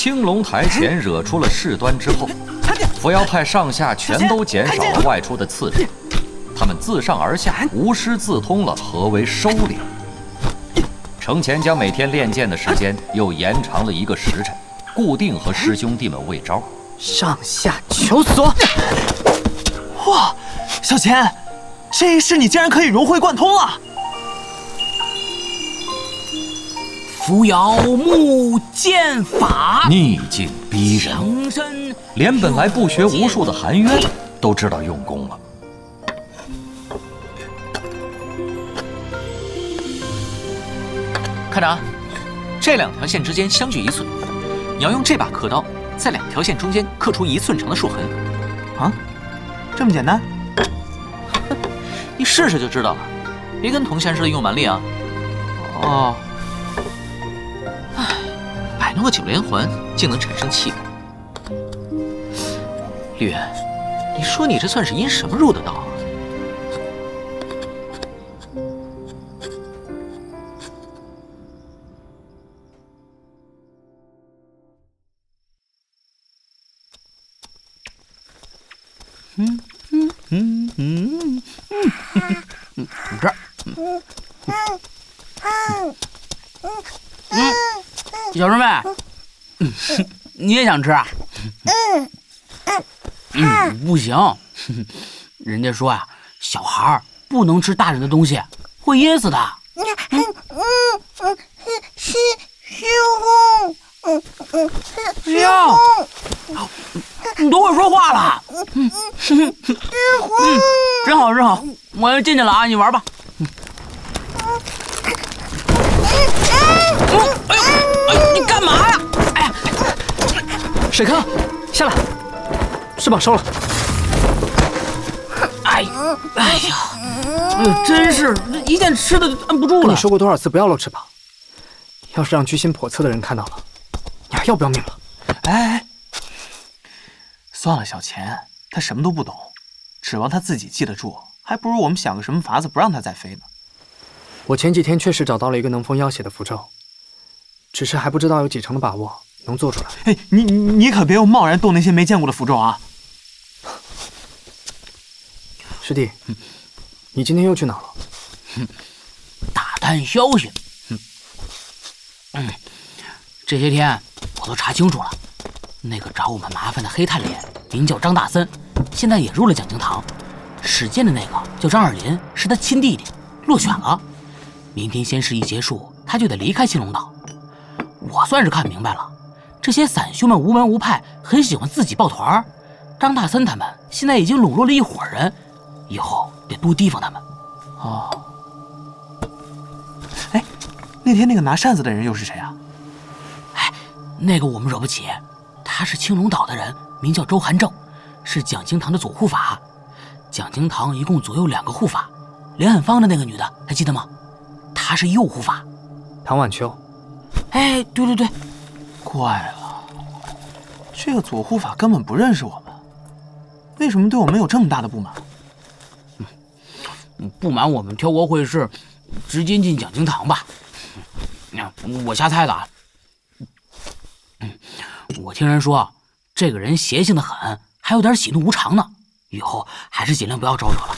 青龙台前惹出了事端之后，扶摇派上下全都减少了外出的次数，他们自上而下无师自通了何为收敛。程前将每天练剑的时间又延长了一个时辰，固定和师兄弟们喂招。上下求索。哇，小钱，这一世你竟然可以融会贯通了！扶摇木剑法，逆境逼人，连本来不学无术的韩渊都知道用功了。看着啊，这两条线之间相距一寸，你要用这把刻刀在两条线中间刻出一寸长的竖痕。啊，这么简单？你试试就知道了，别跟铜仙似的用蛮力啊。哦，弄个九连环竟能产生气感。绿渊，你说你这算是因什么入的道 你也想吃啊？嗯嗯嗯，不行，人家说呀，小孩儿不能吃大人的东西，会噎死的。嗯嗯嗯，师师傅，嗯嗯，师兄，你都会说话了。嗯，师傅，嗯，真好真好，我要进去了啊，你玩吧。嗯，哎呦，哎，你干嘛呀，水坑，下来，翅膀收了。哎呀，哎呀，哎呦，真是一见吃的就摁不住了。跟你说过多少次不要露翅膀？要是让居心叵测的人看到了，你还要不要命了？哎，算了，小钱，他什么都不懂，指望他自己记得住，还不如我们想个什么法子不让他再飞呢。我前几天确实找到了一个能封妖血的符咒，只是还不知道有几成的把握能做出来。哎，你你可别又贸然动那些没见过的符咒啊！师弟，你今天又去哪了？打探消息。嗯，这些天我都查清楚了，那个找我们麻烦的黑炭脸名叫张大森，现在也入了讲经堂。使剑的那个叫张二林，是他亲弟弟，落选了。明天仙事一结束，他就得离开青龙岛。我算是看明白了，这些散修们无门无派，很喜欢自己抱团儿。张大森他们现在已经笼络了一伙人，以后得多提防他们。哦。哎，那天那个拿扇子的人又是谁啊？哎，那个我们惹不起，他是青龙岛的人，名叫周寒正，是蒋经堂的左护法。蒋经堂一共左右两个护法，脸很方的那个女的还记得吗？她是右护法，唐晚秋。哎，对对对，怪了，这个左护法根本不认识我们，为什么对我们有这么大的不满？嗯，不瞒我们挑国会试，直接进讲经堂吧。我瞎猜的啊。我听人说这个人邪性的很，还有点喜怒无常呢。以后还是尽量不要招惹了。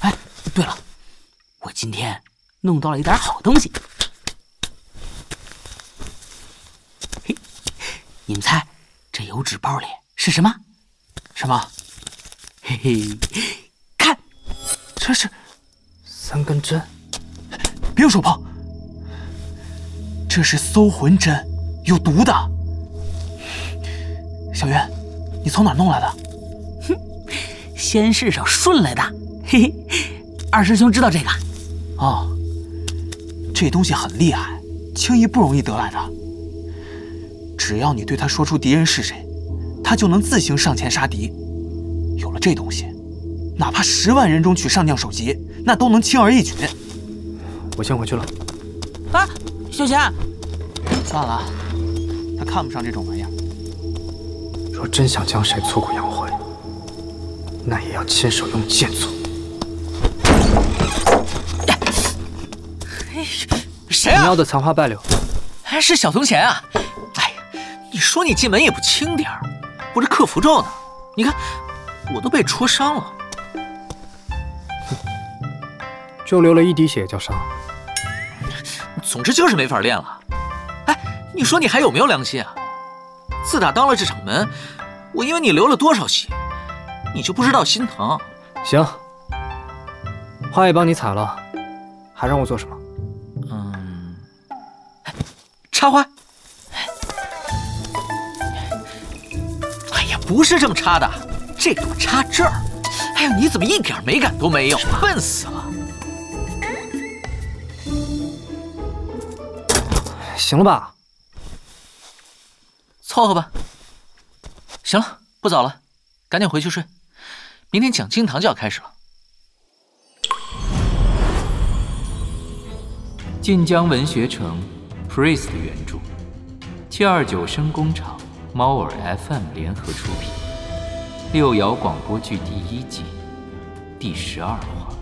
哎，对了，我今天弄到了一点好东西。嘿，你们猜这油纸包里是什么？什么？嘿嘿，看，这是三根针。别用手碰，这是搜魂针，有毒的。小渊，你从哪弄来的？哼，仙市上顺来的。嘿嘿，二师兄知道这个？哦，这东西很厉害，轻易不容易得来的。只要你对他说出敌人是谁，他就能自行上前杀敌。有了这东西，哪怕十万人中取上将首级，那都能轻而易举。我先回去了。啊，小贤，算了，他看不上这种玩意儿。若真想将谁挫骨扬灰，那也要亲手用剑挫。谁啊？你要的残花败柳，还是小铜钱啊！说你进门也不轻点儿，我这克符咒呢，你看我都被戳伤了。就流了一滴血叫伤。总之就是没法练了。哎，你说你还有没有良心啊？自打当了这场门，我因为你流了多少血，你就不知道心疼。行，花也帮你采了，还让我做什么？嗯，插花。不是这么插的，这朵插这儿。哎呀，你怎么一点美感都没有？笨死了！行了吧？凑合吧。行了，不早了，赶紧回去睡。明天讲经堂就要开始了。晋江文学城，Priest 原著，七二九声工厂，猫耳 FM 联合出品，六爻广播剧第一季第十二话，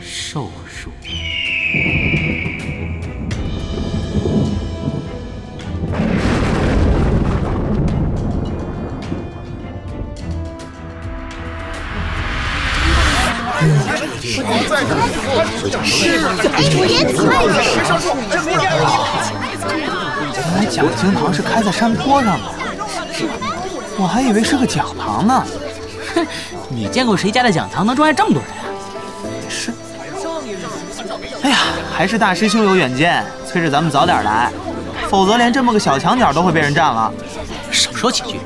寿数。原来讲经堂是开在山坡上的，我还以为是个讲堂呢。哼，你见过谁家的讲堂能装下这么多人啊？是。哎呀，还是大师兄有远见，催着咱们早点来，否则连这么个小墙角都会被人占了。少说几句。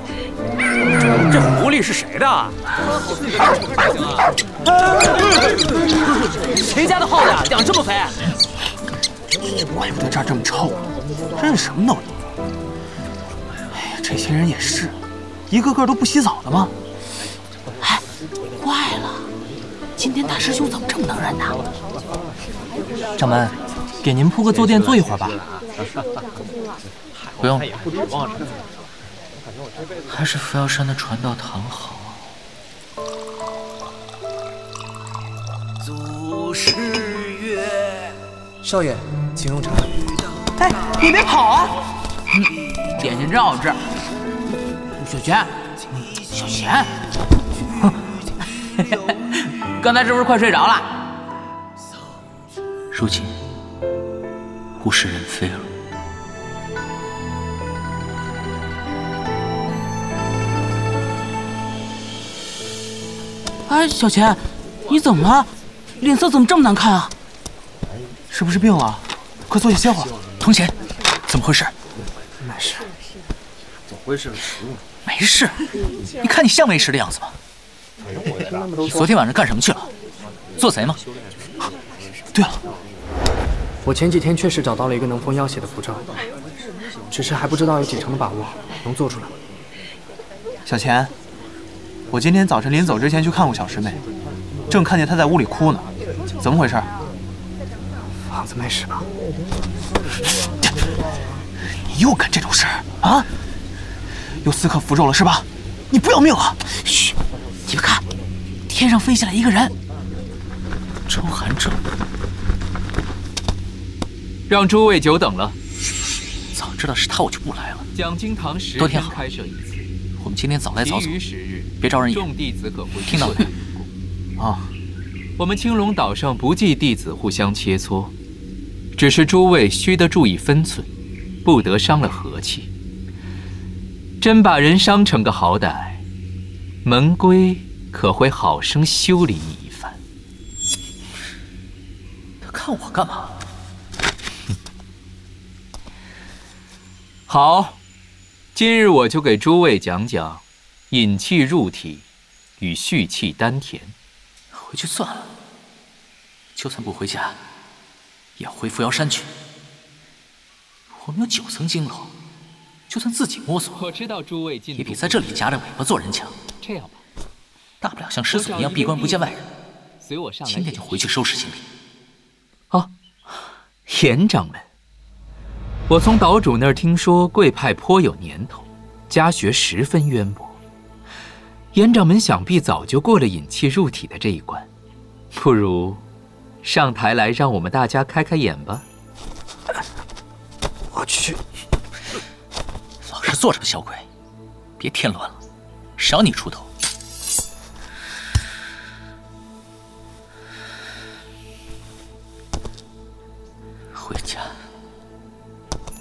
这狐狸是谁的？谁家的耗子养这么肥？怪不得这儿这么臭，真是什么都有。哎呀，这些人也是，一个个都不洗澡的吗？哎，怪了，今天大师兄怎么这么能忍呢？掌门，给您铺个坐垫坐一会儿吧。不用。还是扶摇山的传道堂好。祖师曰：“少爷，请用茶。”哎，你别跑啊！嗯，点心真好吃。小钱，小钱，刚才是不是快睡着了？如今物是人非了。哎，小钱，你怎么了？脸色怎么这么难看啊？是不是病了？快坐下歇会儿。童贤，怎么回事？没事。怎么回事？没事。你看你像没事的样子吗？你昨天晚上干什么去了？做贼吗？对了，我前几天确实找到了一个能封妖邪的符咒，只是还不知道有几成的把握能做出来。小钱。我今天早晨临走之前去看过小师妹，正看见她在屋里哭呢，怎么回事？房子没事吧？你又干这种事儿啊？又私刻符咒了是吧？你不要命了？嘘，你们看，天上飞下来一个人。周寒正，让诸位久等了。早知道是他，我就不来了。讲经堂十天开设一次，我们今天早来早走。别招人眼，听到没？啊，我们青龙岛上不计弟子互相切磋，只是诸位须得注意分寸，不得伤了和气。真把人伤成个好歹，门规可会好生修理你一番。他看我干嘛？好，今日我就给诸位讲讲。引气入体，与蓄气丹田。回去算了，就算不回家，也要回扶摇山去。我们有九层金楼，就算自己摸索，我知道诸位也比在这里夹着尾巴做人强。这样吧，大不了像师祖一样闭关不见外人。随我上来。今天就回去收拾行李。啊，严掌门，我从岛主那儿听说贵派颇有年头，家学十分渊博。严掌门想必早就过了引气入体的这一关，不如上台来让我们大家开开眼吧。我去，老是坐着吧，小鬼，别添乱了，少你出头。回家，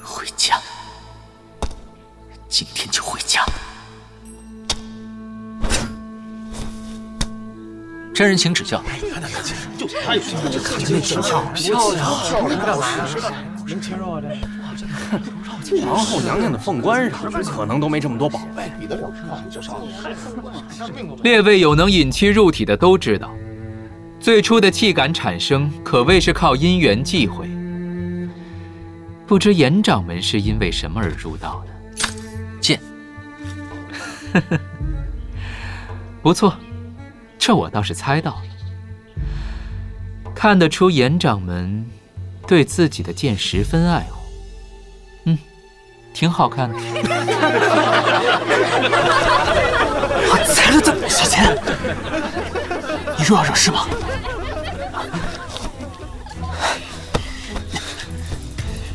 回家，今天就回家。真人请指教。就他有心，就看那挺漂亮，漂亮，能切肉啊？皇后娘娘的凤冠上可能都没这么多宝贝。列位有能引气入体的都知道，最初的气感产生可谓是靠因缘际会。不知严掌门是因为什么而入道的？剑。不错。这我倒是猜到了，看得出严掌门对自己的剑十分爱护，嗯，挺好看的。我猜了这小钱，你又要惹事吗？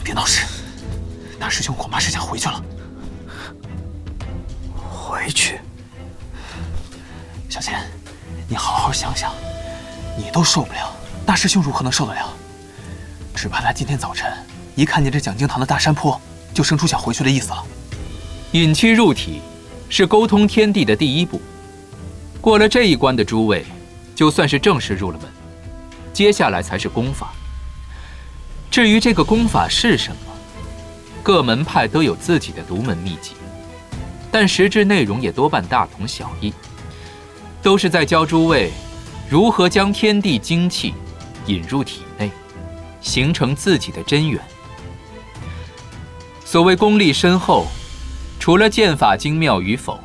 别闹事，大师兄恐怕是想回去了。回去，小钱。你好好想想，你都受不了，大师兄如何能受得了？只怕他今天早晨一看见这讲经堂的大山坡，就生出想回去的意思了。引气入体是沟通天地的第一步，过了这一关的诸位，就算是正式入了门。接下来才是功法。至于这个功法是什么，各门派都有自己的独门秘籍，但实质内容也多半大同小异。都是在教诸位如何将天地精气引入体内，形成自己的真元。所谓功力深厚，除了剑法精妙与否，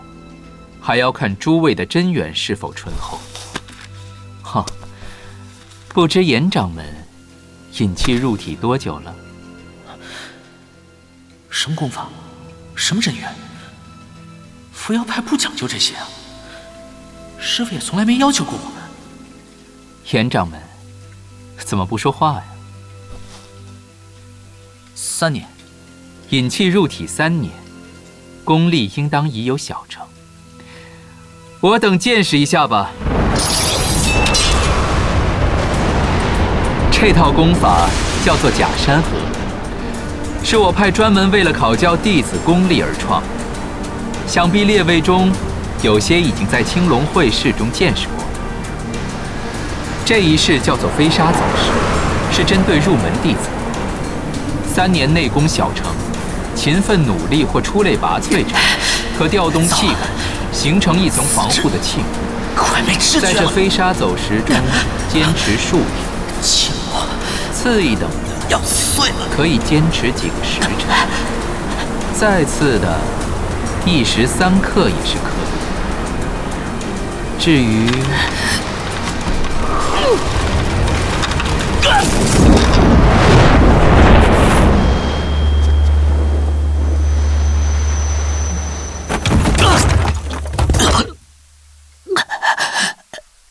还要看诸位的真元是否醇厚。哈，不知严掌门引气入体多久了？什么功法？什么真元？扶摇派不讲究这些啊！师傅也从来没要求过我们。严掌门，怎么不说话呀？三年，引气入体三年，功力应当已有小成。我等见识一下吧。这套功法叫做假山河，是我派专门为了考教弟子功力而创。想必列位中。有些已经在青龙会试中见识过。这一式叫做飞沙走石，是针对入门弟子。三年内功小成，勤奋努力或出类拔萃者，可调动气感，形成一层防护的气快没知觉在这飞沙走石中坚持数天。轻我。次一等的要碎了，可以坚持几个时辰。再次的，一时三刻也是可以。至于，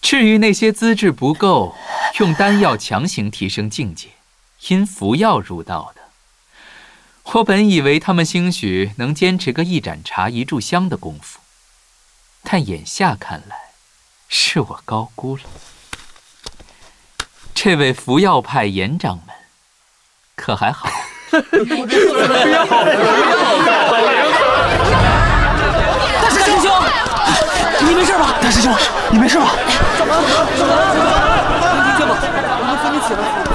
至于那些资质不够，用丹药强行提升境界，因服药入道的，我本以为他们兴许能坚持个一盏茶一炷香的功夫，但眼下看来。是我高估了，这位服药派严掌门，可还好？你没事吧？大师兄，你没事吧？怎么了？怎么了？怎么了？听见吗？我们扶你起来。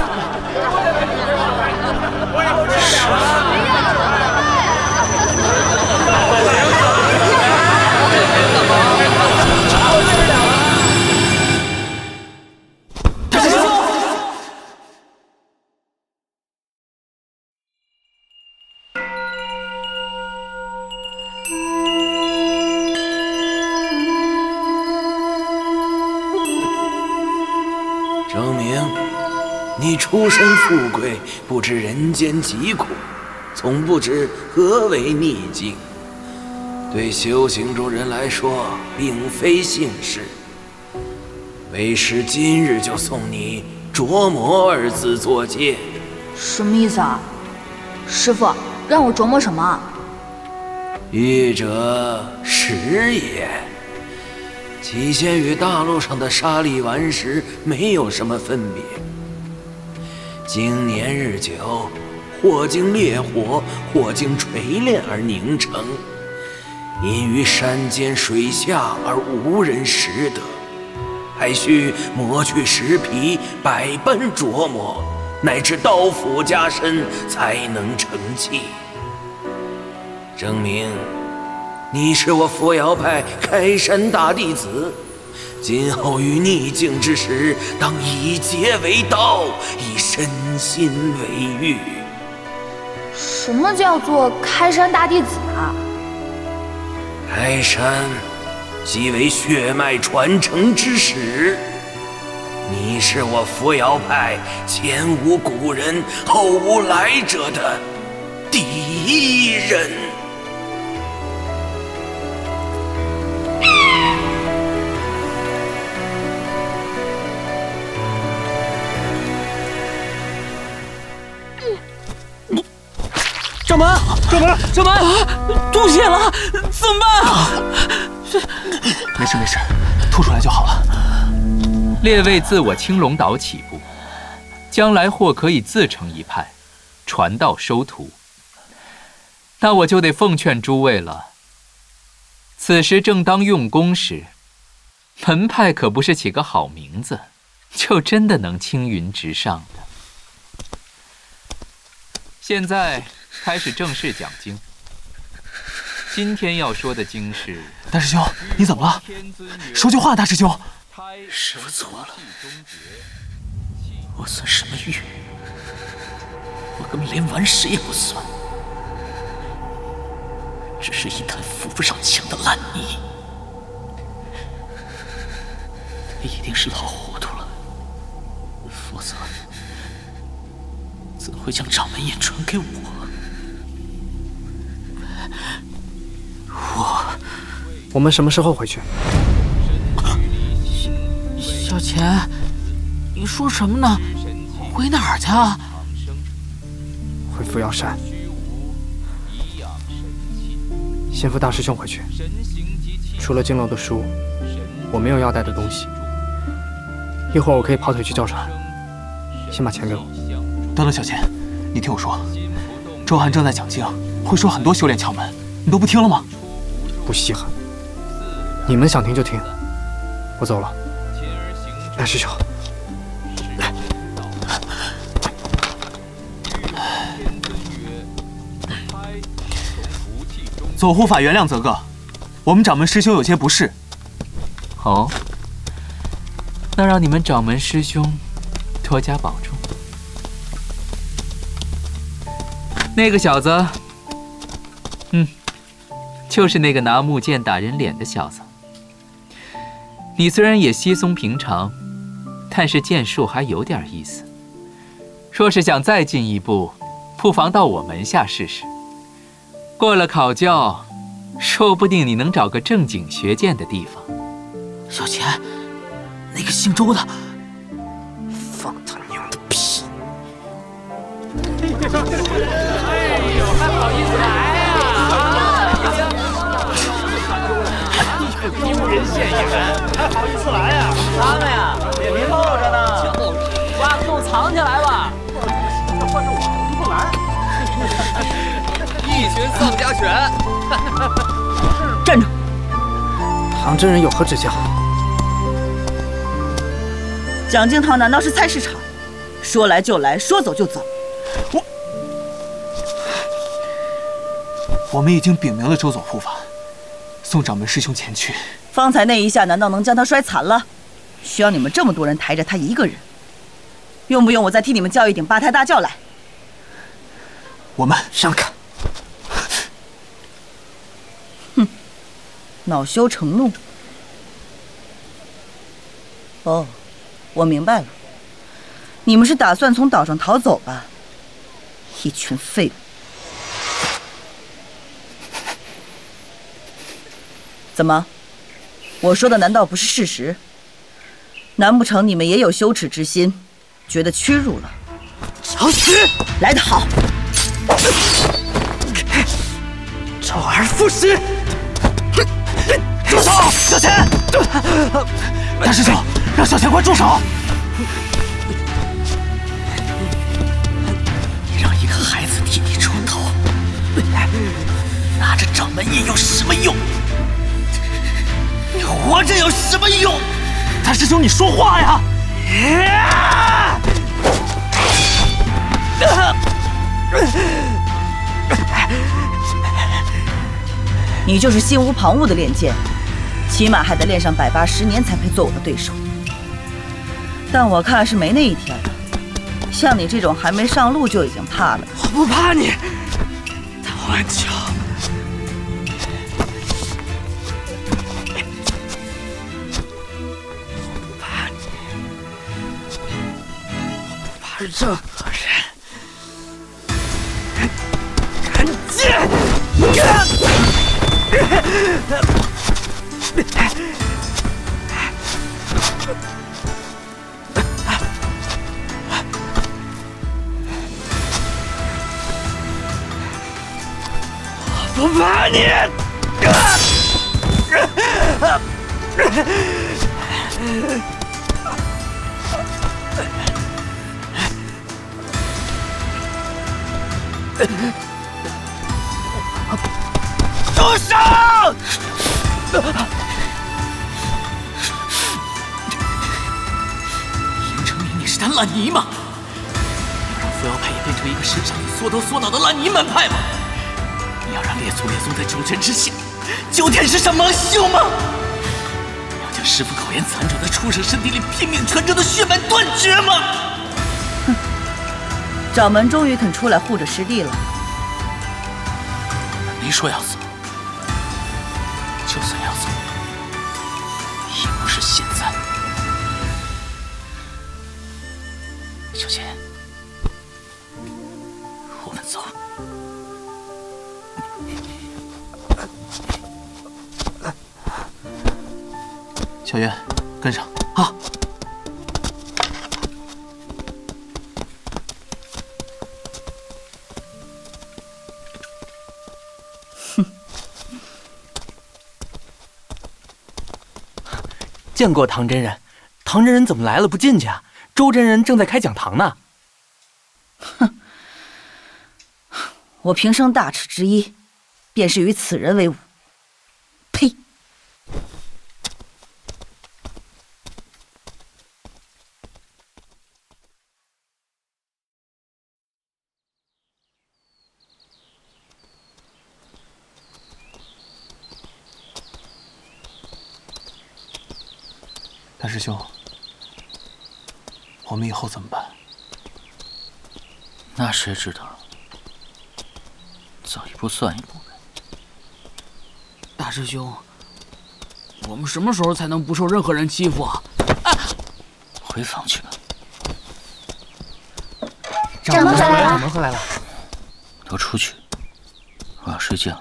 你出身富贵，不知人间疾苦，从不知何为逆境。对修行中人来说，并非幸事。为师今日就送你琢磨二字做戒。什么意思啊？师傅让我琢磨什么？愚者实也。起先与大陆上的沙砾顽石没有什么分别。经年日久，或经烈火，或经锤炼而凝成，因于山间水下而无人识得，还需磨去石皮，百般琢磨，乃至刀斧加身，才能成器。证明你是我扶摇派开山大弟子，今后于逆境之时，当以劫为刀，以身心为玉。什么叫做开山大弟子啊？开山即为血脉传承之始，你是我扶摇派前无古人后无来者的第一人。掌门，掌门，掌门，吐血了，怎么办啊？没事没事，吐出来就好了。列位自我青龙岛起步，将来或可以自成一派，传道收徒。那我就得奉劝诸位了。此时正当用功时，门派可不是起个好名字，就真的能青云直上的。现在。开始正式讲经。今天要说的经是……大师兄，你怎么了？说句话，大师兄。师傅错了，我算什么玉？我根本连顽石也不算，只是一滩扶不上墙的烂泥。他一定是老糊涂了，否则怎会将掌门印传给我？我，我们什么时候回去？小钱，你说什么呢？回哪儿去啊？回扶摇山。先扶大师兄回去。除了经楼的书，我没有要带的东西。一会儿我可以跑腿去叫船。先把钱给我。等等，小钱，你听我说，周涵正在讲经，会说很多修炼窍门，你都不听了吗？不稀罕，你们想听就听。我走了，大师兄。左护法原谅泽哥，我们掌门师兄有些不适。哦，那让你们掌门师兄多加保重。那个小子，嗯。就是那个拿木剑打人脸的小子。你虽然也稀松平常，但是剑术还有点意思。若是想再进一步，不妨到我门下试试。过了考教，说不定你能找个正经学剑的地方。小钱，那个姓周的，放他娘的屁！还好意思来呀？他们呀，脸皮厚着呢。挖个洞藏起来吧。要换成我，不来。一群丧家犬。站住！唐真人有何指教？蒋经堂难道是菜市场？说来就来，说走就走。我，我们已经禀明了周总护法。送掌门师兄前去。方才那一下，难道能将他摔残了？需要你们这么多人抬着他一个人？用不用我再替你们叫一顶八抬大轿来？我们让开！哼，恼羞成怒。哦，我明白了，你们是打算从岛上逃走吧？一群废物！怎么？我说的难道不是事实？难不成你们也有羞耻之心，觉得屈辱了？找死！来得好！周而复始！住手，小钱！大师兄，让小钱快住手！你让一个孩子替你出头，拿着掌门印有什么用？你活着有什么用？大师兄，你说话呀！你就是心无旁骛的练剑，起码还得练上百八十年才配做我的对手。但我看是没那一天了。像你这种还没上路就已经怕了，我不怕你，但万秋，我我不怕任何人。看剑！我不怕你！住手！严成明，你是滩烂泥吗？要让扶摇派也变成一个身上有缩头缩脑的烂泥门派吗？你要让列祖列宗在九泉之下，九天是上蒙羞吗？你要将师父考验残喘的畜生身体里拼命传承的血脉断绝吗？掌门终于肯出来护着师弟了。没说要走，就算要走，也不是现在。小钱，我们走。小月，跟上。啊！见过唐真人，唐真人怎么来了不进去啊？周真人正在开讲堂呢。哼，我平生大耻之一，便是与此人为伍。大师兄，我们以后怎么办？那谁知道？走一步算一步呗。大师兄，我们什么时候才能不受任何人欺负啊？回房去吧。掌门回来了掌门回来了。都出去，我要睡觉。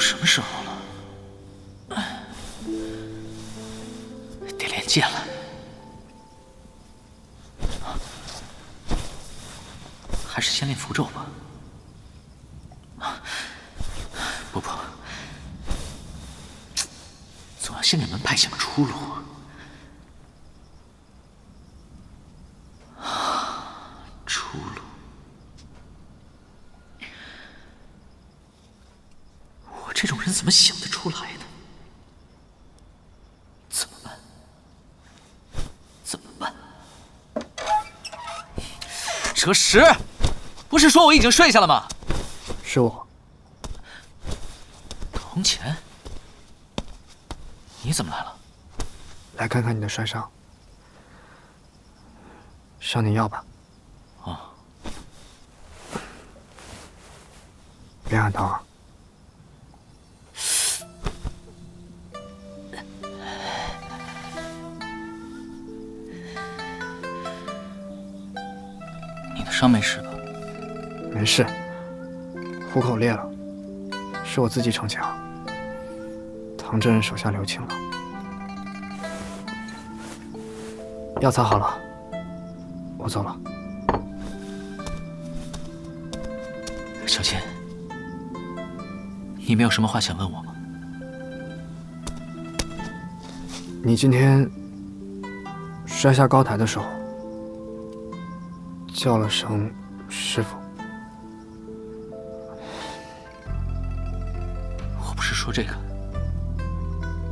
什么时候了？得练剑了。还是先练符咒吧。不不，总要先给门派想个出路。我这种人怎么想得出来呢？怎么办？怎么办？哲石，不是说我已经睡下了吗？是我。铜钱，你怎么来了？来看看你的摔伤。上点药吧。哦。别喊疼啊。伤没事吧？没事，虎口裂了，是我自己逞强。唐真人手下留情了。药擦好了，我走了。小千，你没有什么话想问我吗？你今天摔下高台的时候，叫了声“师傅”。我不是说这个，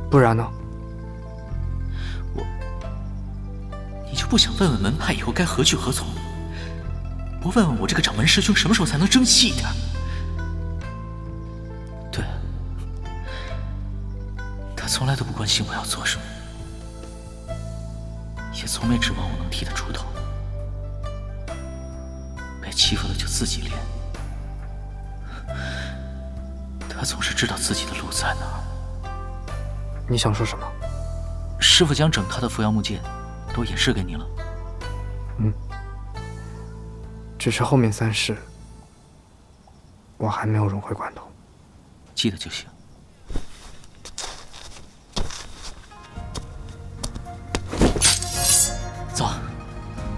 不然呢？我，你就不想问问门派以后该何去何从？不问问我这个掌门师兄什么时候才能争气一点？对，他从来都不关心我要做什么，也从没指望我能替他出头。被欺负了就自己练，他总是知道自己的路在哪儿。你想说什么？师傅将整套的扶摇木剑都演示给你了。嗯。只是后面三式，我还没有融会贯通。记得就行。走，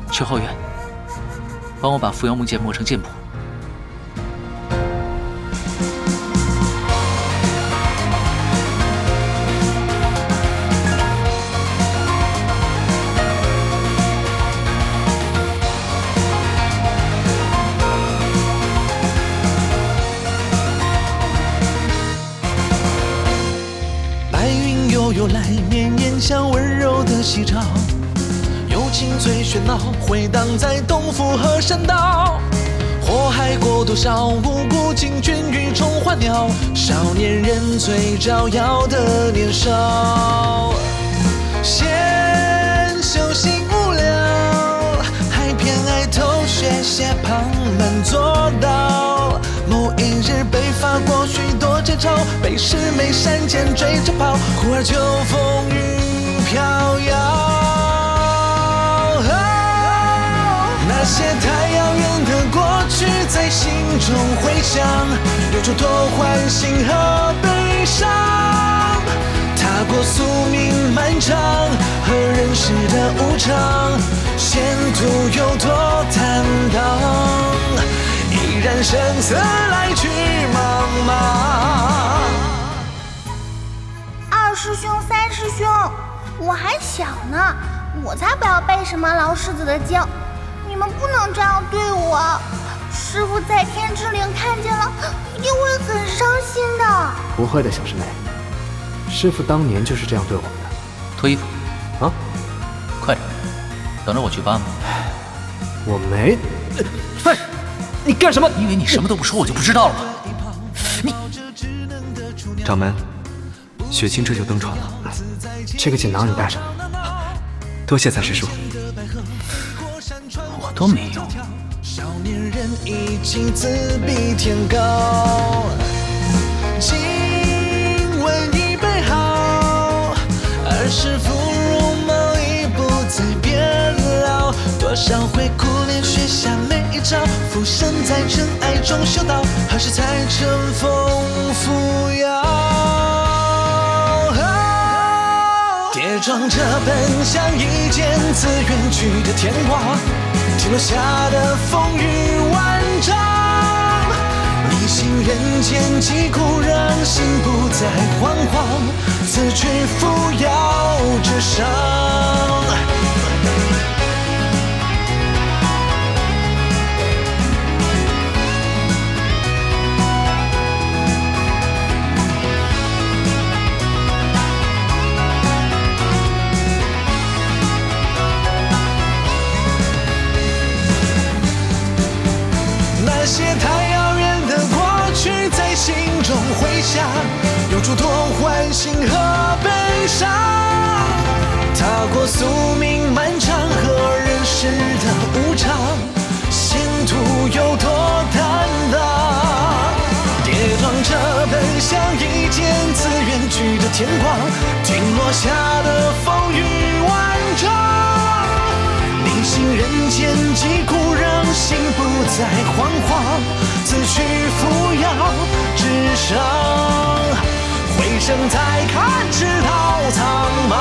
去后院，帮我把扶摇木剑磨成剑谱。喧闹，回荡在东府和山道。祸害过多少无辜禁军与虫花鸟，少年人最招摇的年少。闲修行无聊，还偏爱偷学些旁门左道。某一日被罚过许多剑招，被师妹闪剑追着跑，忽而秋风雨飘摇。过去在心中回响，留住多欢欣和悲伤。踏过宿命漫长和人世的无常，前途有多坦荡？依然声色来去茫茫。二师兄、三师兄，我还小呢，我才不要背什么老狮子的经，你们不能这样对我。师傅在天之灵看见了，一定会很伤心的。不会的，小师妹，师傅当年就是这样对我们的。脱衣服。啊，快点，等着我去搬吧。我没。喂。你干什么？你以为你什么都不说，我就不知道了吗？你，掌门，雪清这就登船了。这个锦囊你带上。多谢三师叔。我都没有。情子比天高。亲吻已备好，儿时芙蓉梦已不再变老。多少回苦练学下每一招，浮生在尘埃中修道，何时才乘风扶摇？跌撞着奔向一剑自远去的天花，停落下的风雨万。丈。逆行人间疾苦，让心不再惶惶，此去扶摇直上。那些太遥远的过去在心中回响，有诸多欢欣和悲伤。踏过宿命漫长和人。世的无常，信徒有多坦荡？跌撞着奔向一剑自远去的天光，听落下的风雨万丈。逆行人间疾苦，心不再惶惶，自去扶摇直上，回声再看，直到苍茫。